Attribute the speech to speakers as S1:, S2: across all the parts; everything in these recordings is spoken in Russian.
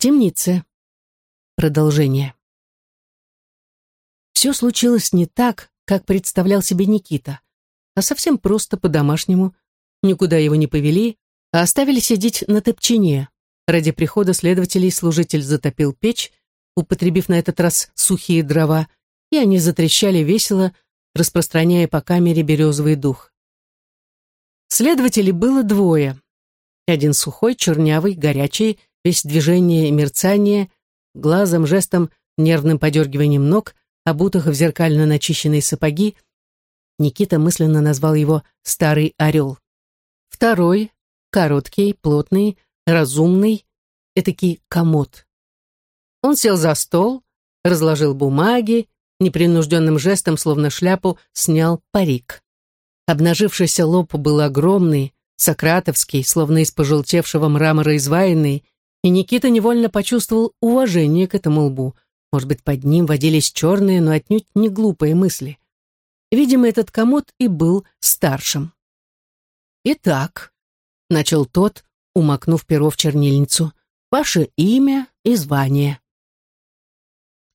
S1: темнице. Продолжение. Все случилось не так, как представлял себе Никита, а совсем просто по-домашнему. Никуда его не повели, а оставили сидеть на топчине. Ради прихода следователей служитель затопил печь, употребив на этот раз сухие дрова, и они затрещали весело, распространяя по камере березовый дух. Следователей было двое. Один сухой, чернявый, горячий, весь движение и мерцание, глазом, жестом, нервным подергиванием ног, обутых в зеркально начищенные сапоги, Никита мысленно назвал его «старый орел». Второй, короткий, плотный, разумный, этакий комод. Он сел за стол, разложил бумаги, непринужденным жестом, словно шляпу, снял парик. Обнажившийся лоб был огромный, сократовский, словно из пожелтевшего мрамора изваянный, и Никита невольно почувствовал уважение к этому лбу. Может быть, под ним водились черные, но отнюдь не глупые мысли. Видимо, этот комод и был старшим. «Итак», — начал тот, умокнув перо в чернильницу, «ваше имя и звание».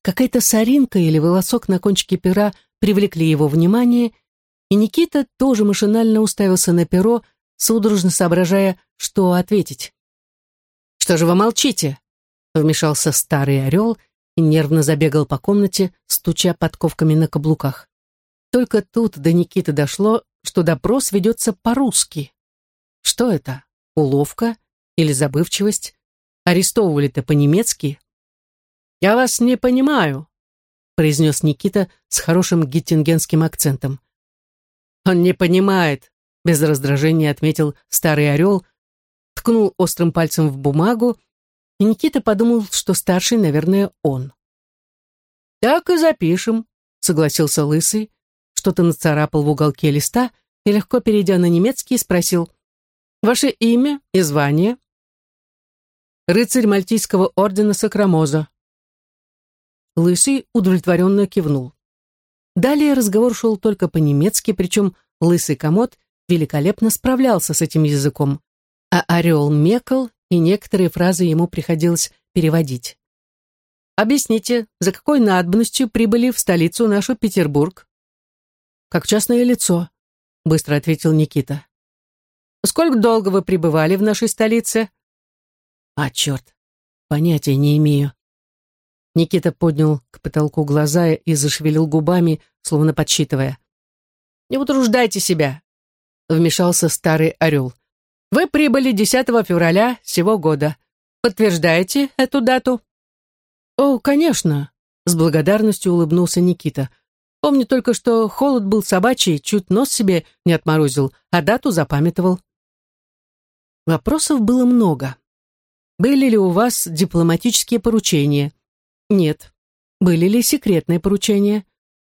S1: Какая-то соринка или волосок на кончике пера привлекли его внимание, и Никита тоже машинально уставился на перо, судорожно соображая, что ответить. «Что же вы молчите?» — вмешался старый орел и нервно забегал по комнате, стуча подковками на каблуках. Только тут до Никиты дошло, что допрос ведется по-русски. Что это? Уловка или забывчивость? Арестовывали-то по-немецки? «Я вас не понимаю», — произнес Никита с хорошим геттингенским акцентом. «Он не понимает», — без раздражения отметил старый орел, ткнул острым пальцем в бумагу, и Никита подумал, что старший, наверное, он. «Так и запишем», — согласился Лысый, что-то нацарапал в уголке листа и, легко перейдя на немецкий, спросил «Ваше имя и звание?» «Рыцарь Мальтийского ордена Сакрамоза». Лысый удовлетворенно кивнул. Далее разговор шел только по-немецки, причем Лысый комод великолепно справлялся с этим языком а орел мекал, и некоторые фразы ему приходилось переводить. «Объясните, за какой надобностью прибыли в столицу нашу Петербург?» «Как частное лицо», — быстро ответил Никита. «Сколько долго вы пребывали в нашей столице?» «А, черт, понятия не имею». Никита поднял к потолку глаза и зашевелил губами, словно подсчитывая. «Не утруждайте себя», — вмешался старый орел. Вы прибыли 10 февраля сего года. Подтверждаете эту дату? О, конечно, с благодарностью улыбнулся Никита. Помню только, что холод был собачий, чуть нос себе не отморозил, а дату запамятовал. Вопросов было много. Были ли у вас дипломатические поручения? Нет. Были ли секретные поручения?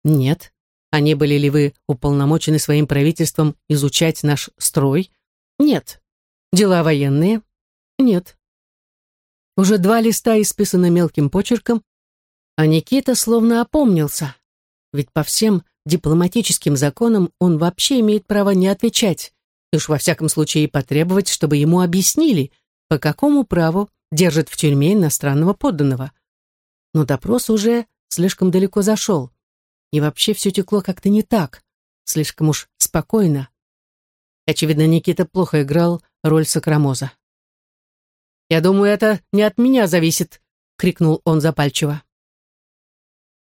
S1: Нет. А не были ли вы уполномочены своим правительством изучать наш строй? Нет. Дела военные? Нет. Уже два листа исписаны мелким почерком, а Никита словно опомнился. Ведь по всем дипломатическим законам он вообще имеет право не отвечать, и уж во всяком случае потребовать, чтобы ему объяснили, по какому праву держит в тюрьме иностранного подданного. Но допрос уже слишком далеко зашел, и вообще все текло как-то не так, слишком уж спокойно. Очевидно, Никита плохо играл роль Сокрамоза. «Я думаю, это не от меня зависит», — крикнул он запальчиво.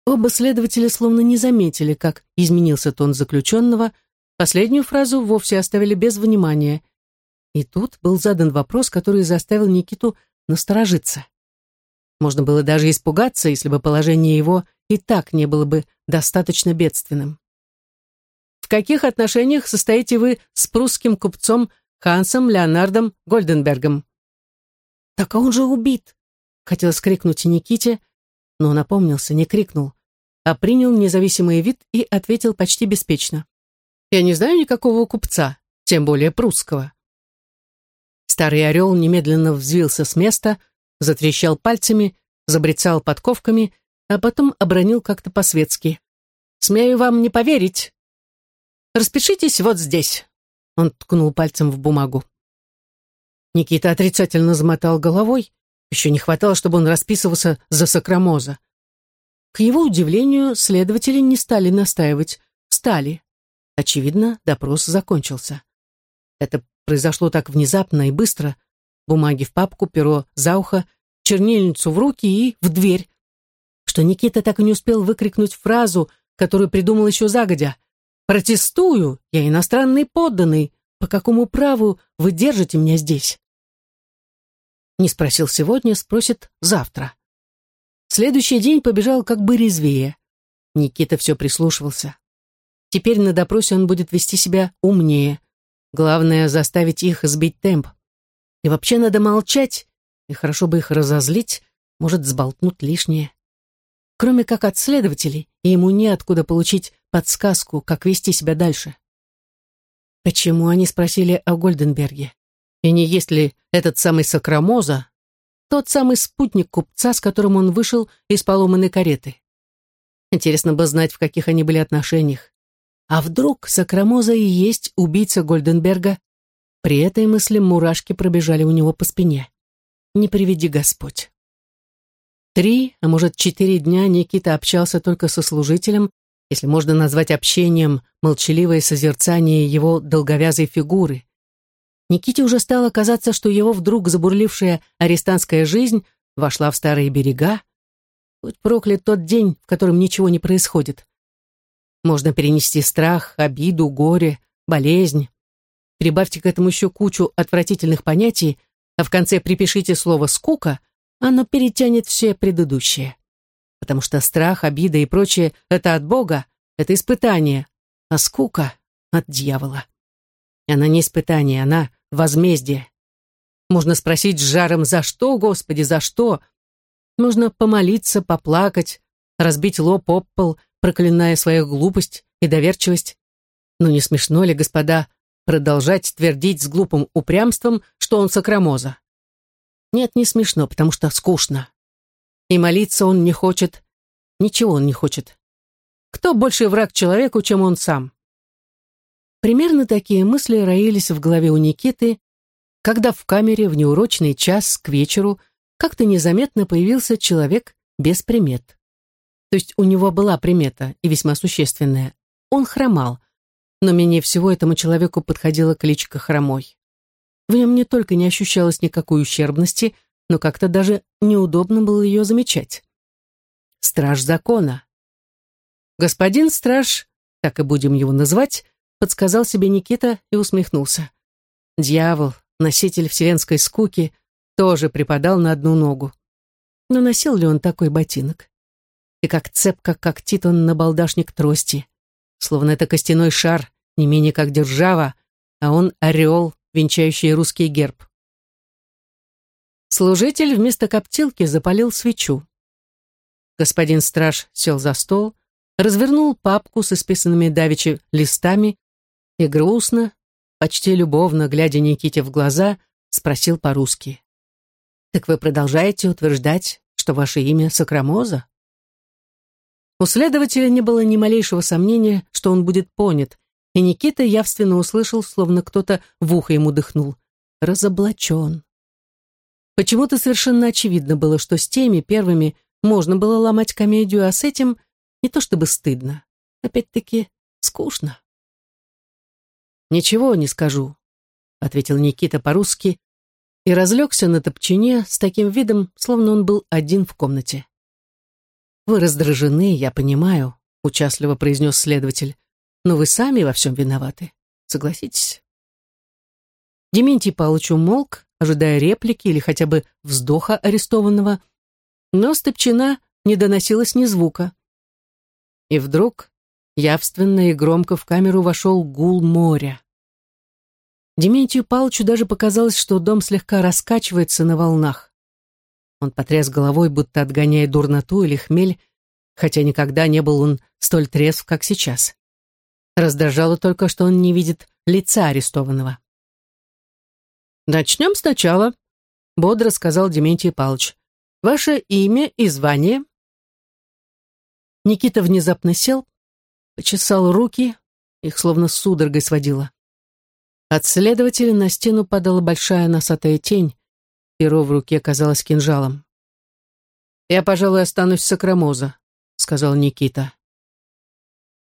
S1: Оба следователя словно не заметили, как изменился тон заключенного, последнюю фразу вовсе оставили без внимания. И тут был задан вопрос, который заставил Никиту насторожиться. Можно было даже испугаться, если бы положение его и так не было бы достаточно бедственным. «В каких отношениях состоите вы с прусским купцом Хансом Леонардом Гольденбергом. «Так а он же убит!» Хотел скрикнуть Никите, но напомнился, не крикнул, а принял независимый вид и ответил почти беспечно. «Я не знаю никакого купца, тем более прусского». Старый орел немедленно взвился с места, затрещал пальцами, забрецал подковками, а потом обронил как-то по-светски. «Смею вам не поверить. Распишитесь вот здесь». Он ткнул пальцем в бумагу. Никита отрицательно замотал головой, Еще не хватало, чтобы он расписывался за Сакрамоза. К его удивлению, следователи не стали настаивать. Стали. Очевидно, допрос закончился. Это произошло так внезапно и быстро. Бумаги в папку, перо за ухо, чернильницу в руки и в дверь. Что Никита так и не успел выкрикнуть фразу, которую придумал еще загодя. «Протестую! Я иностранный подданный! По какому праву вы держите меня здесь?» Не спросил сегодня, спросит завтра. Следующий день побежал как бы резвее. Никита все прислушивался. Теперь на допросе он будет вести себя умнее. Главное — заставить их сбить темп. И вообще надо молчать, и хорошо бы их разозлить, может, сболтнут лишнее. Кроме как от следователей, ему неоткуда получить подсказку, как вести себя дальше. Почему они спросили о Гольденберге? И не есть ли этот самый Сакрамоза тот самый спутник купца, с которым он вышел из поломанной кареты? Интересно бы знать, в каких они были отношениях. А вдруг Сакрамоза и есть убийца Гольденберга? При этой мысли мурашки пробежали у него по спине. Не приведи Господь. Три, а может четыре дня Никита общался только со служителем, если можно назвать общением молчаливое созерцание его долговязой фигуры. Никите уже стало казаться, что его вдруг забурлившая арестантская жизнь вошла в старые берега. Будь проклят тот день, в котором ничего не происходит. Можно перенести страх, обиду, горе, болезнь. Прибавьте к этому еще кучу отвратительных понятий, а в конце припишите слово «скука», оно перетянет все предыдущие. Потому что страх, обида и прочее — это от Бога, это испытание, а скука — от дьявола. И она не испытание, она возмездие. Можно спросить с жаром «За что, Господи, за что?» Можно помолиться, поплакать, разбить лоб об пол, проклиная свою глупость и доверчивость. Но не смешно ли, господа, продолжать твердить с глупым упрямством, что он сокромоза? Нет, не смешно, потому что скучно. И молиться он не хочет, ничего он не хочет. Кто больше враг человеку, чем он сам? Примерно такие мысли роились в голове у Никиты, когда в камере в неурочный час к вечеру как-то незаметно появился человек без примет. То есть у него была примета, и весьма существенная. Он хромал, но менее всего этому человеку подходила кличка «Хромой». В нем не только не ощущалось никакой ущербности, но как-то даже неудобно было ее замечать. Страж закона. Господин страж, так и будем его называть, подсказал себе Никита и усмехнулся. Дьявол, носитель вселенской скуки, тоже припадал на одну ногу. Но носил ли он такой ботинок? и как цепко когтит он на балдашник трости. Словно это костяной шар, не менее как держава, а он орел, венчающий русский герб. Служитель вместо коптилки запалил свечу. Господин страж сел за стол, развернул папку с исписанными давичи листами и грустно, почти любовно, глядя Никите в глаза, спросил по-русски. «Так вы продолжаете утверждать, что ваше имя Сокрамоза?» У следователя не было ни малейшего сомнения, что он будет понят, и Никита явственно услышал, словно кто-то в ухо ему дыхнул. Разоблачен. Почему-то совершенно очевидно было, что с теми первыми можно было ломать комедию, а с этим не то чтобы стыдно. Опять-таки, скучно. «Ничего не скажу», — ответил Никита по-русски и разлегся на топчине с таким видом, словно он был один в комнате. «Вы раздражены, я понимаю», — участливо произнес следователь. «Но вы сами во всем виноваты. Согласитесь?» Дементий Павлович умолк, ожидая реплики или хотя бы вздоха арестованного, но Степчина не доносилось ни звука. И вдруг явственно и громко в камеру вошел гул моря. Дементию Павловичу даже показалось, что дом слегка раскачивается на волнах. Он потряс головой, будто отгоняя дурноту или хмель, хотя никогда не был он столь трезв, как сейчас. Раздражало только, что он не видит лица арестованного. «Начнем сначала», — бодро сказал Дементий Павлович. «Ваше имя и звание?» Никита внезапно сел, почесал руки, их словно судорогой сводило. От следователя на стену падала большая носатая тень, Перо в руке казалось кинжалом. «Я, пожалуй, останусь Сакрамоза», — сказал Никита.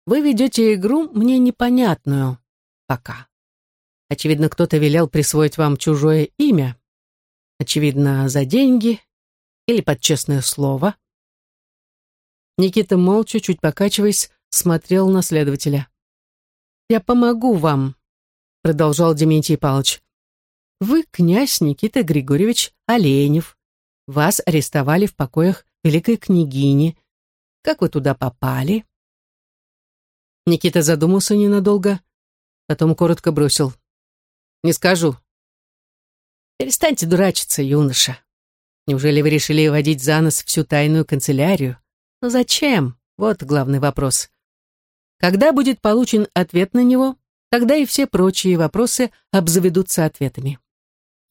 S1: «Вы ведете игру мне непонятную пока. Очевидно, кто-то велел присвоить вам чужое имя. Очевидно, за деньги или под честное слово». Никита молча, чуть покачиваясь, смотрел на следователя. «Я помогу вам», — продолжал Дементий Павлович. «Вы князь Никита Григорьевич Оленев. Вас арестовали в покоях великой княгини. Как вы туда попали?» Никита задумался ненадолго, потом коротко бросил. «Не скажу». «Перестаньте дурачиться, юноша. Неужели вы решили водить за нос всю тайную канцелярию? Но зачем? Вот главный вопрос. Когда будет получен ответ на него, тогда и все прочие вопросы обзаведутся ответами.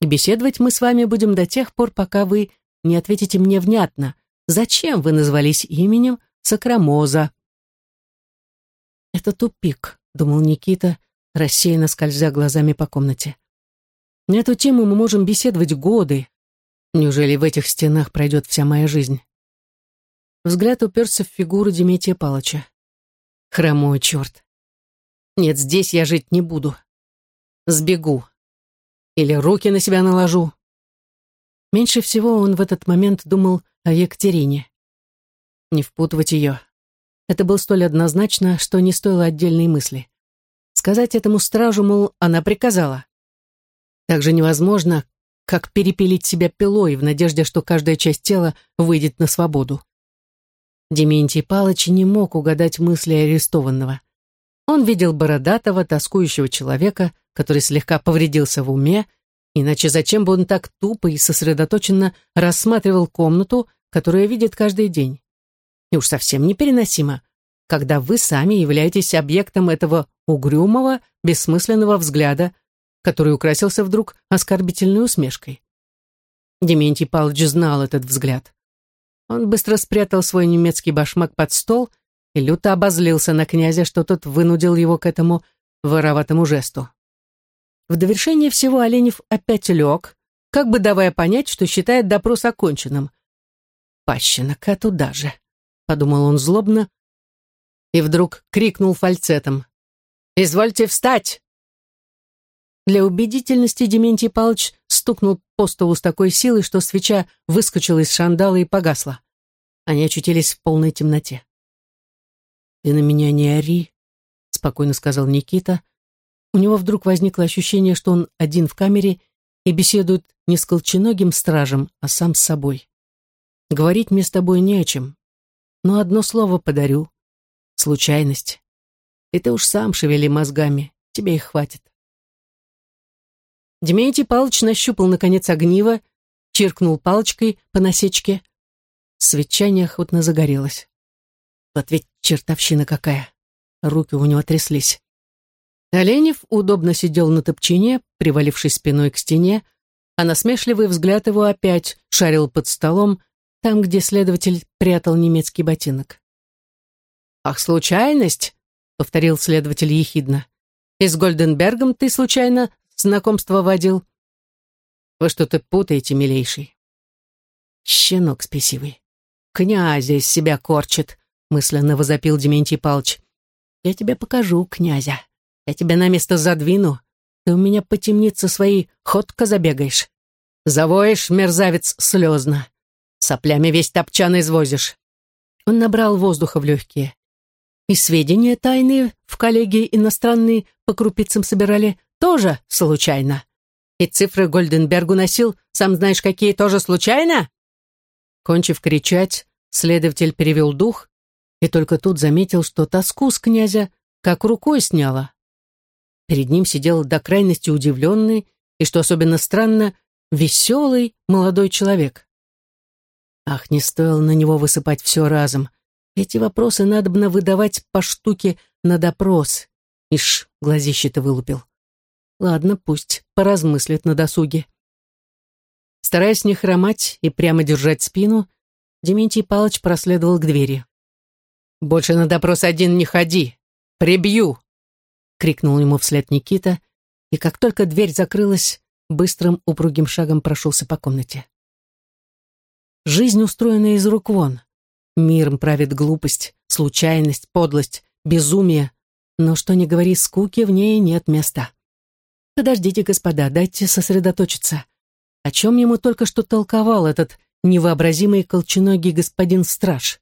S1: И беседовать мы с вами будем до тех пор, пока вы не ответите мне внятно, зачем вы назвались именем Сакрамоза. «Это тупик», — думал Никита, рассеянно скользя глазами по комнате. «На эту тему мы можем беседовать годы. Неужели в этих стенах пройдет вся моя жизнь?» Взгляд уперся в фигуру Деметия Палыча. Хромой черт. Нет, здесь я жить не буду. Сбегу. Или руки на себя наложу. Меньше всего он в этот момент думал о Екатерине. Не впутывать ее. Это было столь однозначно, что не стоило отдельной мысли. Сказать этому стражу, мол, она приказала. Так же невозможно, как перепилить себя пилой в надежде, что каждая часть тела выйдет на свободу. Дементий Палыч не мог угадать мысли арестованного. Он видел бородатого, тоскующего человека, который слегка повредился в уме, иначе зачем бы он так тупо и сосредоточенно рассматривал комнату, которую видит каждый день? И уж совсем непереносимо, когда вы сами являетесь объектом этого угрюмого, бессмысленного взгляда, который украсился вдруг оскорбительной усмешкой. Дементий Павлович знал этот взгляд. Он быстро спрятал свой немецкий башмак под стол и люто обозлился на князя, что тот вынудил его к этому вороватому жесту. В довершение всего Оленев опять лег, как бы давая понять, что считает допрос оконченным. «Пащина-ка туда же», — подумал он злобно, и вдруг крикнул фальцетом. «Извольте встать!» Для убедительности Дементий Павлович стукнул по столу с такой силой, что свеча выскочила из шандала и погасла. Они очутились в полной темноте. «Ты на меня не ори», — спокойно сказал Никита. У него вдруг возникло ощущение, что он один в камере и беседует не с колченогим стражем, а сам с собой. «Говорить мне с тобой не о чем, но одно слово подарю. Случайность. И ты уж сам шевели мозгами, тебе их хватит». Дементий Палыч нащупал, наконец, огниво, чиркнул палочкой по насечке. Свеча неохотно загорелась. Вот ведь чертовщина какая. Руки у него тряслись. Оленев удобно сидел на топчине, привалившись спиной к стене, а насмешливый взгляд его опять шарил под столом, там, где следователь прятал немецкий ботинок. «Ах, случайность!» — повторил следователь ехидно. «И с Гольденбергом ты, случайно, знакомство водил. Вы что-то путаете, милейший. Щенок спесивый. Князя из себя корчит, мысленно возопил Дементий Палыч. Я тебе покажу, князя. Я тебя на место задвину. Ты у меня по темнице своей ходко забегаешь. Завоешь, мерзавец, слезно. Соплями весь топчан извозишь. Он набрал воздуха в легкие. И сведения тайные в коллегии иностранные по крупицам собирали тоже случайно. И цифры Гольденбергу носил, сам знаешь, какие тоже случайно?» Кончив кричать, следователь перевел дух и только тут заметил, что тоску с князя как рукой сняла. Перед ним сидел до крайности удивленный и, что особенно странно, веселый молодой человек. Ах, не стоило на него высыпать все разом. Эти вопросы надо бы выдавать по штуке на допрос. Ишь, глазище-то вылупил. Ладно, пусть поразмыслит на досуге. Стараясь не хромать и прямо держать спину, Дементий Палыч проследовал к двери. «Больше на допрос один не ходи! Прибью!» — крикнул ему вслед Никита, и как только дверь закрылась, быстрым упругим шагом прошелся по комнате. Жизнь устроена из рук вон. Миром правит глупость, случайность, подлость, безумие. Но что ни говори, скуки в ней нет места. Подождите, господа, дайте сосредоточиться. О чем ему только что толковал этот невообразимый колченогий господин страж?